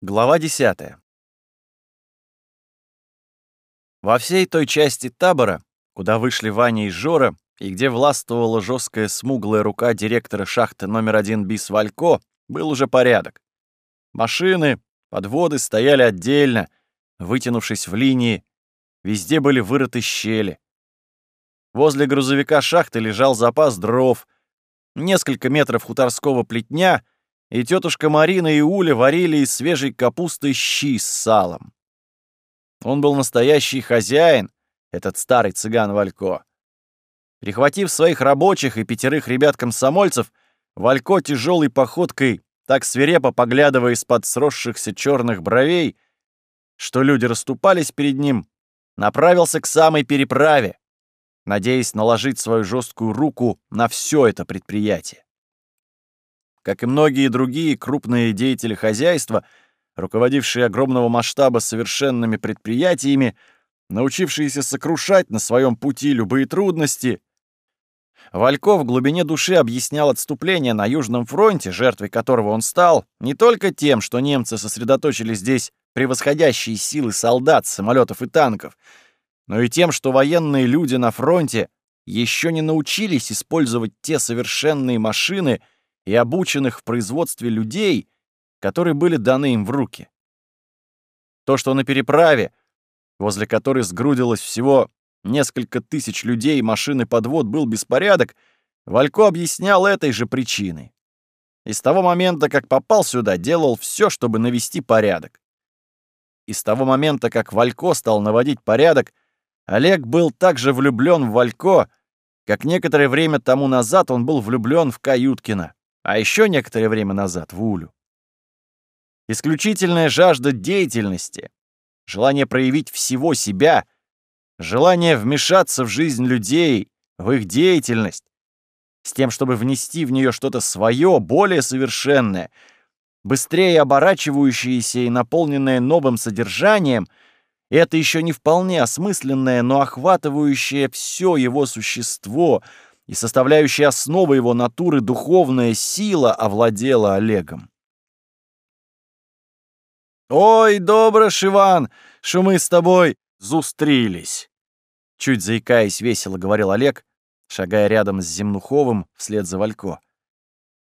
Глава 10. Во всей той части табора, куда вышли Ваня и Жора, и где властвовала жесткая смуглая рука директора шахты номер один БИС Валько, был уже порядок. Машины, подводы стояли отдельно, вытянувшись в линии, везде были вырыты щели. Возле грузовика шахты лежал запас дров, несколько метров хуторского плетня — и тетушка Марина и Уля варили из свежей капусты щи с салом. Он был настоящий хозяин, этот старый цыган Валько. Прихватив своих рабочих и пятерых ребят-комсомольцев, Валько тяжелой походкой, так свирепо поглядывая из-под сросшихся черных бровей, что люди расступались перед ним, направился к самой переправе, надеясь наложить свою жесткую руку на все это предприятие. Как и многие другие крупные деятели хозяйства, руководившие огромного масштаба совершенными предприятиями, научившиеся сокрушать на своем пути любые трудности, Валько в глубине души объяснял отступление на Южном фронте, жертвой которого он стал, не только тем, что немцы сосредоточили здесь превосходящие силы солдат, самолетов и танков, но и тем, что военные люди на фронте еще не научились использовать те совершенные машины, и обученных в производстве людей, которые были даны им в руки. То, что на переправе, возле которой сгрудилось всего несколько тысяч людей, и подвод, был беспорядок, Валько объяснял этой же причиной. И с того момента, как попал сюда, делал все, чтобы навести порядок. И с того момента, как Валько стал наводить порядок, Олег был так же влюблен в Валько, как некоторое время тому назад он был влюблен в Каюткина а еще некоторое время назад в Улю. Исключительная жажда деятельности, желание проявить всего себя, желание вмешаться в жизнь людей, в их деятельность, с тем, чтобы внести в нее что-то свое, более совершенное, быстрее оборачивающееся и наполненное новым содержанием, это еще не вполне осмысленное, но охватывающее все его существо — и составляющая основа его натуры духовная сила овладела Олегом. «Ой, добро, Шиван, что мы с тобой зустрились!» Чуть заикаясь, весело говорил Олег, шагая рядом с Земнуховым вслед за Валько.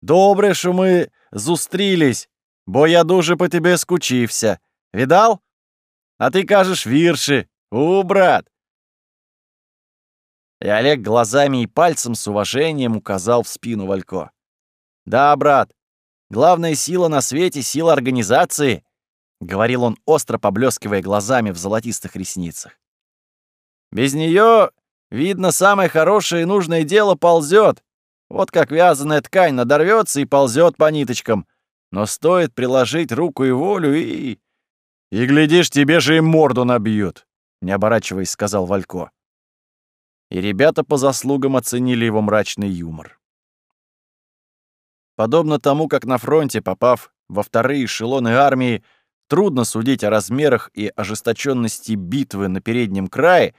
«Добре, що ми зустрілись, бо я дуже по тебе скучився. Видал? А ты кажешь вірші. У, брат, и Олег глазами и пальцем с уважением указал в спину Валько. «Да, брат, главная сила на свете — сила организации», — говорил он, остро поблескивая глазами в золотистых ресницах. «Без нее, видно, самое хорошее и нужное дело ползет. Вот как вязаная ткань надорвется и ползет по ниточкам. Но стоит приложить руку и волю и... И, глядишь, тебе же и морду набьют», — не оборачиваясь, сказал Валько и ребята по заслугам оценили его мрачный юмор. Подобно тому, как на фронте, попав во вторые эшелоны армии, трудно судить о размерах и ожесточенности битвы на переднем крае,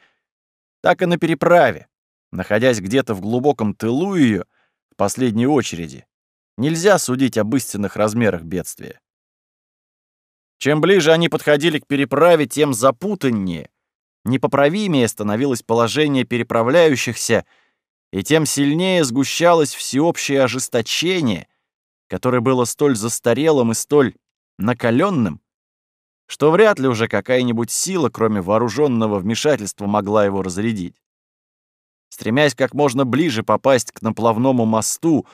так и на переправе, находясь где-то в глубоком тылу ее, в последней очереди, нельзя судить об истинных размерах бедствия. Чем ближе они подходили к переправе, тем запутаннее — непоправимее становилось положение переправляющихся, и тем сильнее сгущалось всеобщее ожесточение, которое было столь застарелым и столь накаленным, что вряд ли уже какая-нибудь сила, кроме вооруженного вмешательства, могла его разрядить. Стремясь как можно ближе попасть к наплавному мосту,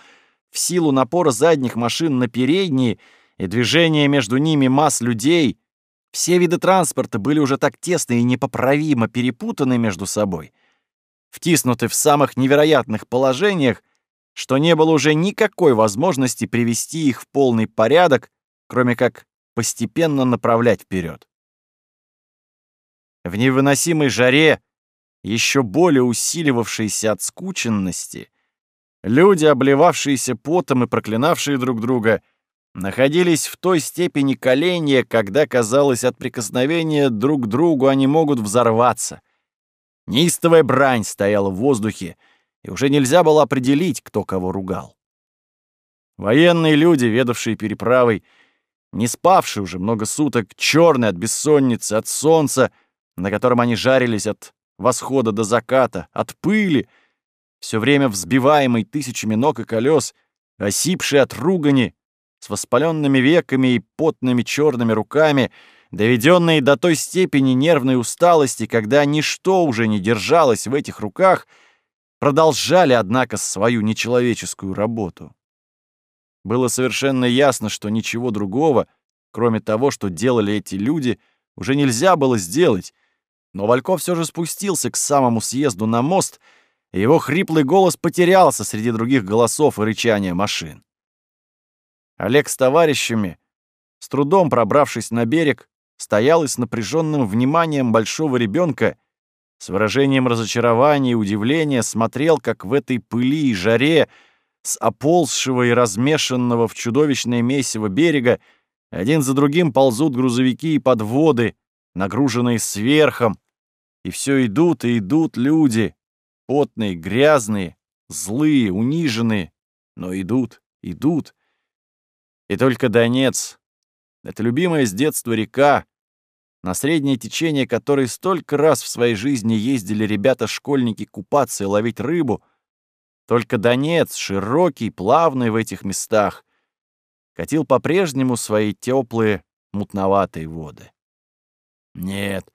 в силу напора задних машин на передние и движения между ними масс людей — все виды транспорта были уже так тесно и непоправимо перепутаны между собой, втиснуты в самых невероятных положениях, что не было уже никакой возможности привести их в полный порядок, кроме как постепенно направлять вперед. В невыносимой жаре, еще более усиливавшейся от скученности, люди, обливавшиеся потом и проклинавшие друг друга — находились в той степени коления, когда, казалось, от прикосновения друг к другу они могут взорваться. Неистовая брань стояла в воздухе, и уже нельзя было определить, кто кого ругал. Военные люди, ведавшие переправой, не спавший уже много суток, черный от бессонницы, от солнца, на котором они жарились от восхода до заката, от пыли, все время взбиваемый тысячами ног и колес, осипший от ругани, с воспаленными веками и потными черными руками, доведенные до той степени нервной усталости, когда ничто уже не держалось в этих руках, продолжали, однако, свою нечеловеческую работу. Было совершенно ясно, что ничего другого, кроме того, что делали эти люди, уже нельзя было сделать, но Вальков все же спустился к самому съезду на мост, и его хриплый голос потерялся среди других голосов и рычания машин. Олег с товарищами, с трудом пробравшись на берег, стоял и с напряженным вниманием большого ребенка, с выражением разочарования и удивления смотрел, как в этой пыли и жаре с оползшего и размешанного в чудовищное месиво берега один за другим ползут грузовики и подводы, нагруженные сверхом, и все идут и идут люди, потные, грязные, злые, униженные, но идут, идут. И только Донец, это любимая с детства река, на среднее течение которой столько раз в своей жизни ездили ребята-школьники купаться и ловить рыбу — только Донец, широкий, плавный в этих местах, катил по-прежнему свои теплые, мутноватые воды. «Нет,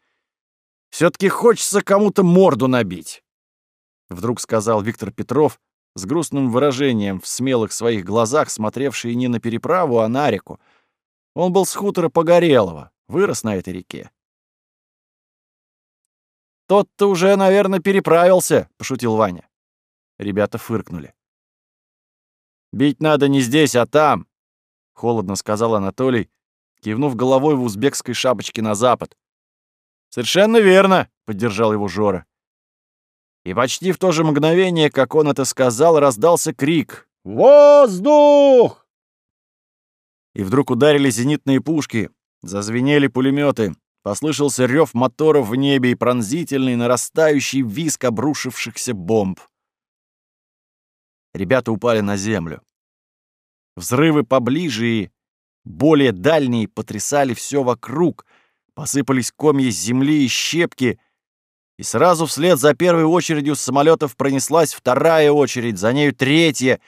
все таки хочется кому-то морду набить», — вдруг сказал Виктор Петров с грустным выражением в смелых своих глазах, смотревший не на переправу, а на реку. Он был с хутора Погорелого, вырос на этой реке. «Тот-то уже, наверное, переправился», — пошутил Ваня. Ребята фыркнули. «Бить надо не здесь, а там», — холодно сказал Анатолий, кивнув головой в узбекской шапочке на запад. «Совершенно верно», — поддержал его Жора. И почти в то же мгновение, как он это сказал, раздался крик «Воздух!» И вдруг ударили зенитные пушки, зазвенели пулеметы, послышался рев моторов в небе и пронзительный нарастающий визг обрушившихся бомб. Ребята упали на землю. Взрывы поближе и более дальние потрясали все вокруг. Посыпались комья земли и щепки. И сразу вслед за первой очередью с самолетов пронеслась вторая очередь, за нею третья.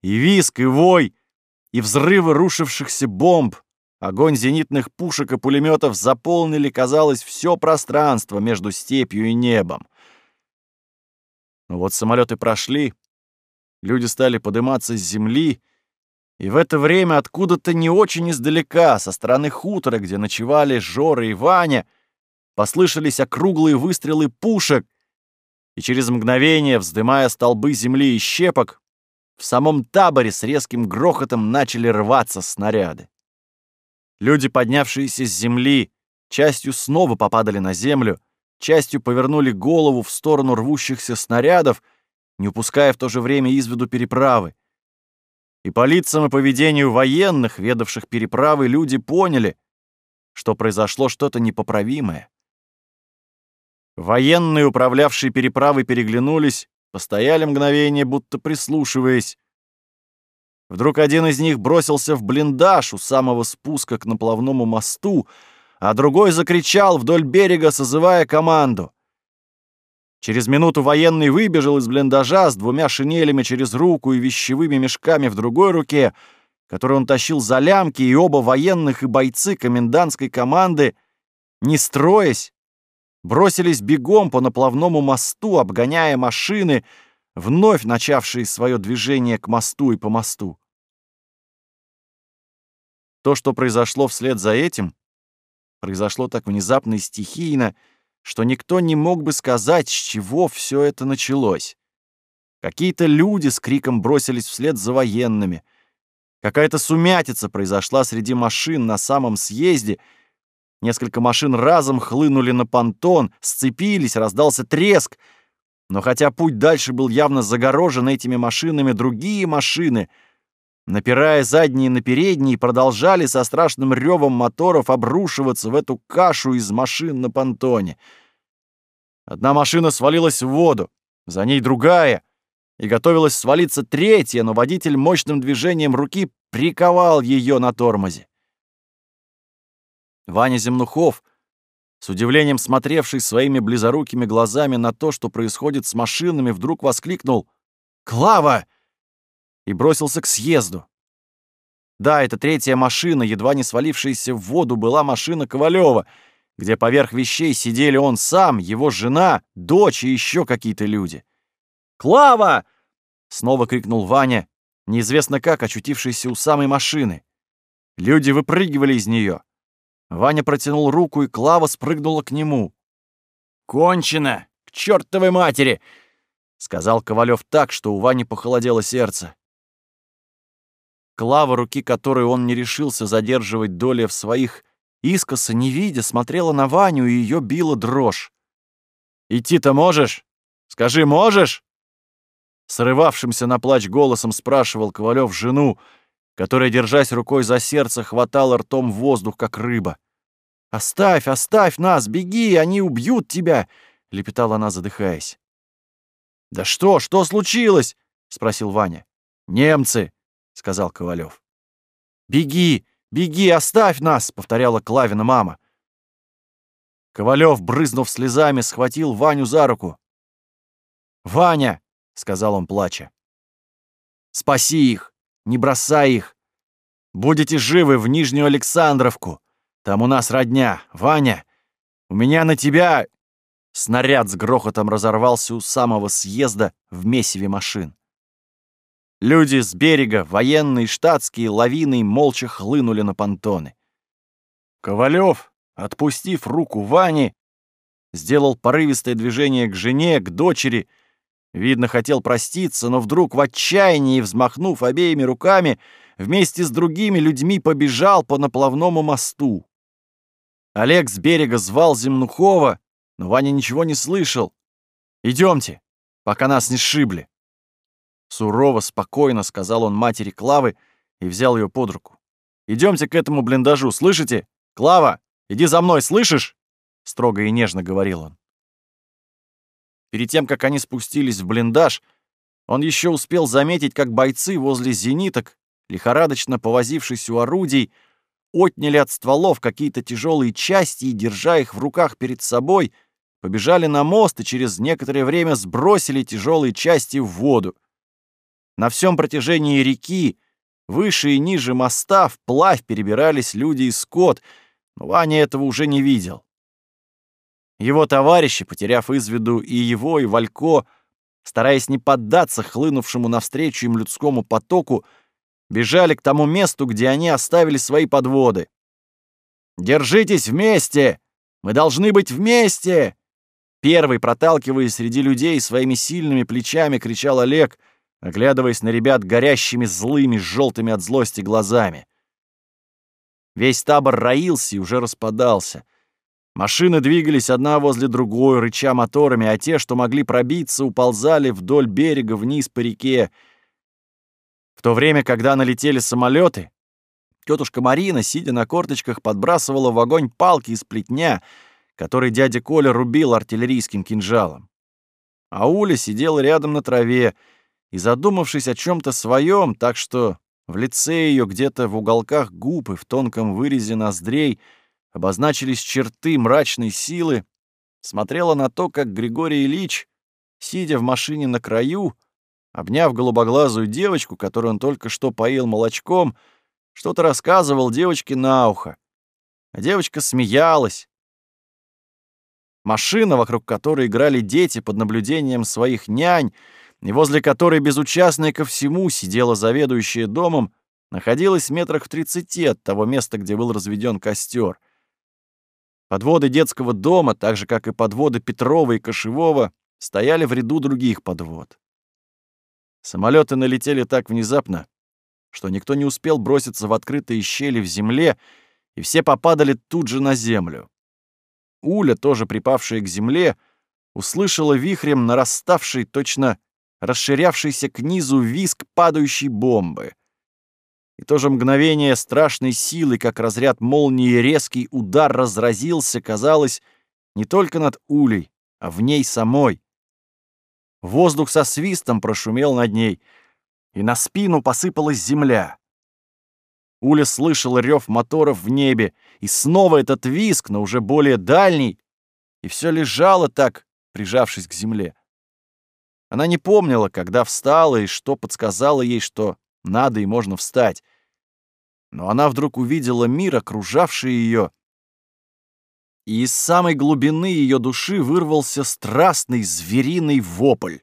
И виск, и вой, и взрывы рушившихся бомб. Огонь зенитных пушек и пулеметов заполнили, казалось, все пространство между степью и небом. Но вот самолеты прошли, Люди стали подниматься с земли, и в это время откуда-то не очень издалека, со стороны хутора, где ночевали Жора и Ваня, послышались округлые выстрелы пушек, и через мгновение, вздымая столбы земли и щепок, в самом таборе с резким грохотом начали рваться снаряды. Люди, поднявшиеся с земли, частью снова попадали на землю, частью повернули голову в сторону рвущихся снарядов — не упуская в то же время из виду переправы. И по лицам и поведению военных, ведавших переправы, люди поняли, что произошло что-то непоправимое. Военные, управлявшие переправой, переглянулись, постояли мгновение, будто прислушиваясь. Вдруг один из них бросился в блиндаж у самого спуска к наплавному мосту, а другой закричал вдоль берега, созывая команду. Через минуту военный выбежал из блиндажа с двумя шинелями через руку и вещевыми мешками в другой руке, которые он тащил за лямки, и оба военных и бойцы комендантской команды, не строясь, бросились бегом по наплавному мосту, обгоняя машины, вновь начавшие свое движение к мосту и по мосту. То, что произошло вслед за этим, произошло так внезапно и стихийно, что никто не мог бы сказать, с чего все это началось. Какие-то люди с криком бросились вслед за военными. Какая-то сумятица произошла среди машин на самом съезде. Несколько машин разом хлынули на понтон, сцепились, раздался треск. Но хотя путь дальше был явно загорожен этими машинами, другие машины, напирая задние на передние, продолжали со страшным ревом моторов обрушиваться в эту кашу из машин на понтоне — Одна машина свалилась в воду, за ней другая, и готовилась свалиться третья, но водитель мощным движением руки приковал ее на тормозе. Ваня Земнухов, с удивлением смотревший своими близорукими глазами на то, что происходит с машинами, вдруг воскликнул «Клава!» и бросился к съезду. Да, это третья машина, едва не свалившаяся в воду, была машина Ковалева, где поверх вещей сидели он сам, его жена, дочь и еще какие-то люди. «Клава!» — снова крикнул Ваня, неизвестно как очутившийся у самой машины. Люди выпрыгивали из нее. Ваня протянул руку, и Клава спрыгнула к нему. «Кончено! К чертовой матери!» — сказал Ковалев так, что у Вани похолодело сердце. Клава, руки которой он не решился задерживать доли в своих, искоса не видя, смотрела на Ваню, и ее била дрожь. «Идти-то можешь? Скажи, можешь?» Срывавшимся на плач голосом спрашивал Ковалев жену, которая, держась рукой за сердце, хватала ртом воздух, как рыба. «Оставь, оставь нас, беги, они убьют тебя!» — лепетала она, задыхаясь. «Да что, что случилось?» — спросил Ваня. «Немцы!» — сказал Ковалев. «Беги, беги, оставь нас!» — повторяла Клавина мама. Ковалев, брызнув слезами, схватил Ваню за руку. «Ваня!» — сказал он, плача. «Спаси их! Не бросай их! Будете живы в Нижнюю Александровку! Там у нас родня! Ваня! У меня на тебя...» Снаряд с грохотом разорвался у самого съезда в месиве машин. Люди с берега, военные, штатские, лавиной молча хлынули на понтоны. Ковалев, отпустив руку Вани, сделал порывистое движение к жене, к дочери, Видно, хотел проститься, но вдруг в отчаянии, взмахнув обеими руками, вместе с другими людьми побежал по наплавному мосту. Олег с берега звал Земнухова, но Ваня ничего не слышал. Идемте, пока нас не сшибли. Сурово, спокойно сказал он матери Клавы и взял ее под руку. Идемте к этому блиндажу, слышите? Клава, иди за мной, слышишь? Строго и нежно говорил он. Перед тем, как они спустились в блиндаж, он еще успел заметить, как бойцы возле зениток, лихорадочно повозившись у орудий, отняли от стволов какие-то тяжелые части и, держа их в руках перед собой, побежали на мост и через некоторое время сбросили тяжелые части в воду. На всем протяжении реки, выше и ниже моста, вплавь перебирались люди и скот, но Ваня этого уже не видел. Его товарищи, потеряв из виду и его, и Валько, стараясь не поддаться хлынувшему навстречу им людскому потоку, бежали к тому месту, где они оставили свои подводы. «Держитесь вместе! Мы должны быть вместе!» Первый, проталкиваясь среди людей своими сильными плечами, кричал Олег, оглядываясь на ребят горящими злыми, желтыми от злости глазами. Весь табор роился и уже распадался — Машины двигались одна возле другой, рыча моторами, а те, что могли пробиться, уползали вдоль берега вниз по реке. В то время, когда налетели самолеты, тетушка Марина, сидя на корточках, подбрасывала в огонь палки из плетня, который дядя Коля рубил артиллерийским кинжалом. А Уля сидела рядом на траве и, задумавшись о чем то своем, так что в лице ее где-то в уголках губ и в тонком вырезе ноздрей — обозначились черты мрачной силы, смотрела на то, как Григорий Ильич, сидя в машине на краю, обняв голубоглазую девочку, которую он только что поил молочком, что-то рассказывал девочке на ухо. А девочка смеялась. Машина, вокруг которой играли дети под наблюдением своих нянь, и возле которой безучастная ко всему сидела заведующая домом, находилась в метрах в тридцати от того места, где был разведен костер. Подводы детского дома, так же, как и подводы Петрова и Кошевого, стояли в ряду других подвод. Самолеты налетели так внезапно, что никто не успел броситься в открытые щели в земле, и все попадали тут же на землю. Уля, тоже припавшая к земле, услышала вихрем нараставший, точно расширявшийся к низу виск падающей бомбы. И то же мгновение страшной силы, как разряд молнии, резкий удар разразился, казалось, не только над улей, а в ней самой. Воздух со свистом прошумел над ней, и на спину посыпалась земля. Уля слышала рев моторов в небе, и снова этот виск, но уже более дальний, и все лежало так, прижавшись к земле. Она не помнила, когда встала и что подсказало ей, что надо и можно встать. Но она вдруг увидела мир, окружавший ее, и из самой глубины ее души вырвался страстный звериный вопль.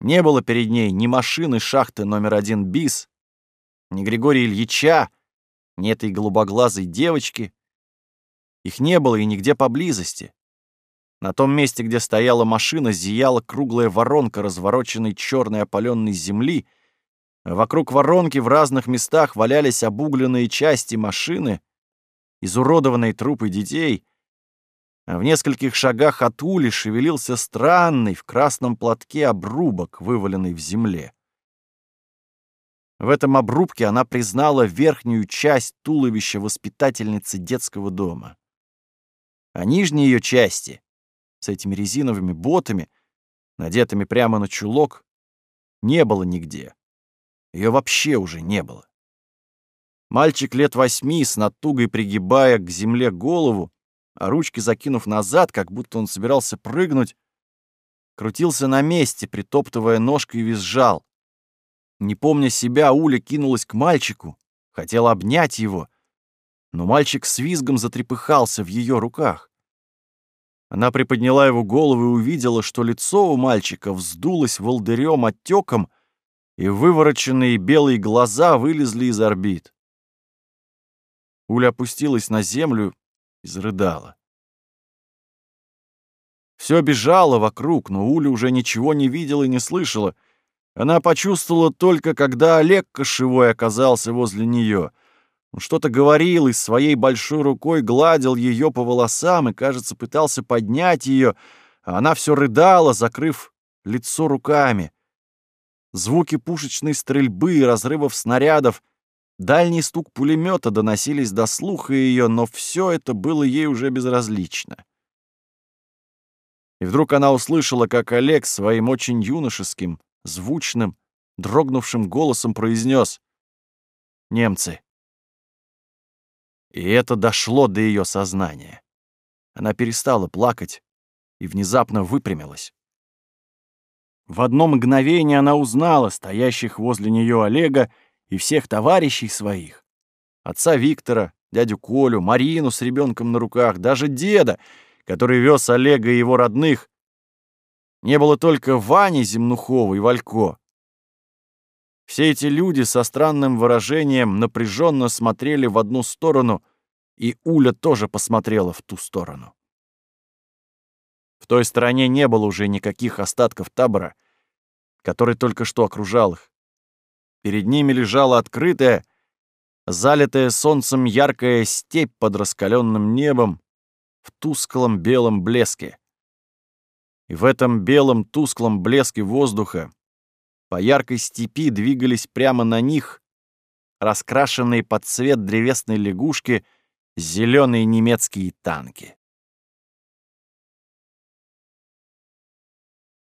Не было перед ней ни машины шахты номер один БИС, ни Григория Ильича, ни этой голубоглазой девочки. Их не было и нигде поблизости. На том месте, где стояла машина, зияла круглая воронка развороченной черной опаленной земли. Вокруг воронки в разных местах валялись обугленные части машины, изуродованные трупы детей. А в нескольких шагах от ули шевелился странный в красном платке обрубок, вываленный в земле. В этом обрубке она признала верхнюю часть туловища воспитательницы детского дома. А нижние ее части, с этими резиновыми ботами, надетыми прямо на чулок, не было нигде. Ее вообще уже не было. Мальчик лет восьми, с натугой пригибая к земле голову, а ручки закинув назад, как будто он собирался прыгнуть, крутился на месте, притоптывая ножкой и визжал. Не помня себя, Уля кинулась к мальчику, хотела обнять его, но мальчик с визгом затрепыхался в ее руках. Она приподняла его голову и увидела, что лицо у мальчика вздулось волдырем отеком, и вывороченные белые глаза вылезли из орбит. Уля опустилась на землю и зарыдала. Все бежало вокруг, но Уля уже ничего не видела и не слышала — она почувствовала только, когда Олег Кошевой оказался возле нее. Он что-то говорил и своей большой рукой гладил ее по волосам и, кажется, пытался поднять ее, а она все рыдала, закрыв лицо руками. Звуки пушечной стрельбы и разрывов снарядов, дальний стук пулемета доносились до слуха ее, но все это было ей уже безразлично. И вдруг она услышала, как Олег своим очень юношеским, звучным, дрогнувшим голосом произнес «Немцы». И это дошло до ее сознания. Она перестала плакать и внезапно выпрямилась. В одно мгновение она узнала стоящих возле нее Олега и всех товарищей своих. Отца Виктора, дядю Колю, Марину с ребенком на руках, даже деда, который вез Олега и его родных не было только Вани Земнухова и Валько. Все эти люди со странным выражением напряженно смотрели в одну сторону, и Уля тоже посмотрела в ту сторону. Той стороне не было уже никаких остатков табора, который только что окружал их. Перед ними лежала открытая, залитая солнцем яркая степь под раскаленным небом в тусклом белом блеске. И в этом белом тусклом блеске воздуха по яркой степи двигались прямо на них раскрашенные под цвет древесной лягушки зеленые немецкие танки.